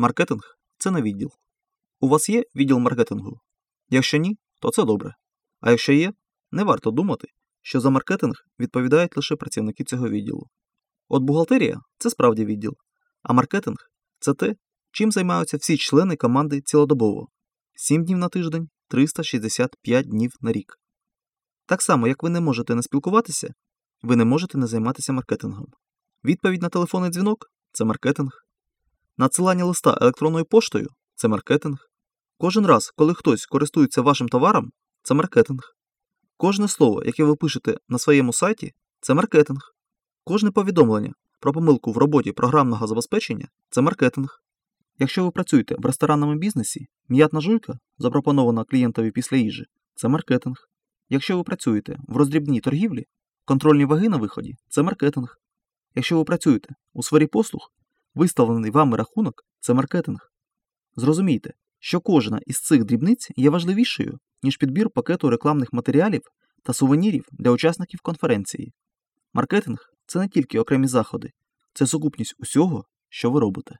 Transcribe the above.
Маркетинг це не відділ. У вас є відділ маркетингу? Якщо ні, то це добре. А якщо є, не варто думати, що за маркетинг відповідають лише працівники цього відділу. От бухгалтерія це справді відділ, а маркетинг це те, чим займаються всі члени команди цілодобово 7 днів на тиждень, 365 днів на рік. Так само, як ви не можете не спілкуватися, ви не можете не займатися маркетингом. Відповідь на телефонний дзвінок це маркетинг. Надсилання листа електронною поштою це маркетинг. Кожен раз, коли хтось користується вашим товаром, це маркетинг. Кожне слово, яке ви пишете на своєму сайті, це маркетинг. Кожне повідомлення про помилку в роботі програмного забезпечення це маркетинг. Якщо ви працюєте в ресторанному бізнесі, м'ятна жуйка, запропонована клієнтові після їжі, це маркетинг. Якщо ви працюєте в роздрібній торгівлі, контрольні ваги на виході це маркетинг. Якщо ви працюєте у сфері послуг, виставлений вами рахунок це маркетинг. Зрозумійте, що кожна із цих дрібниць є важливішою, ніж підбір пакету рекламних матеріалів та сувенірів для учасників конференції. Маркетинг це не тільки окремі заходи, це сукупність усього, що ви робите.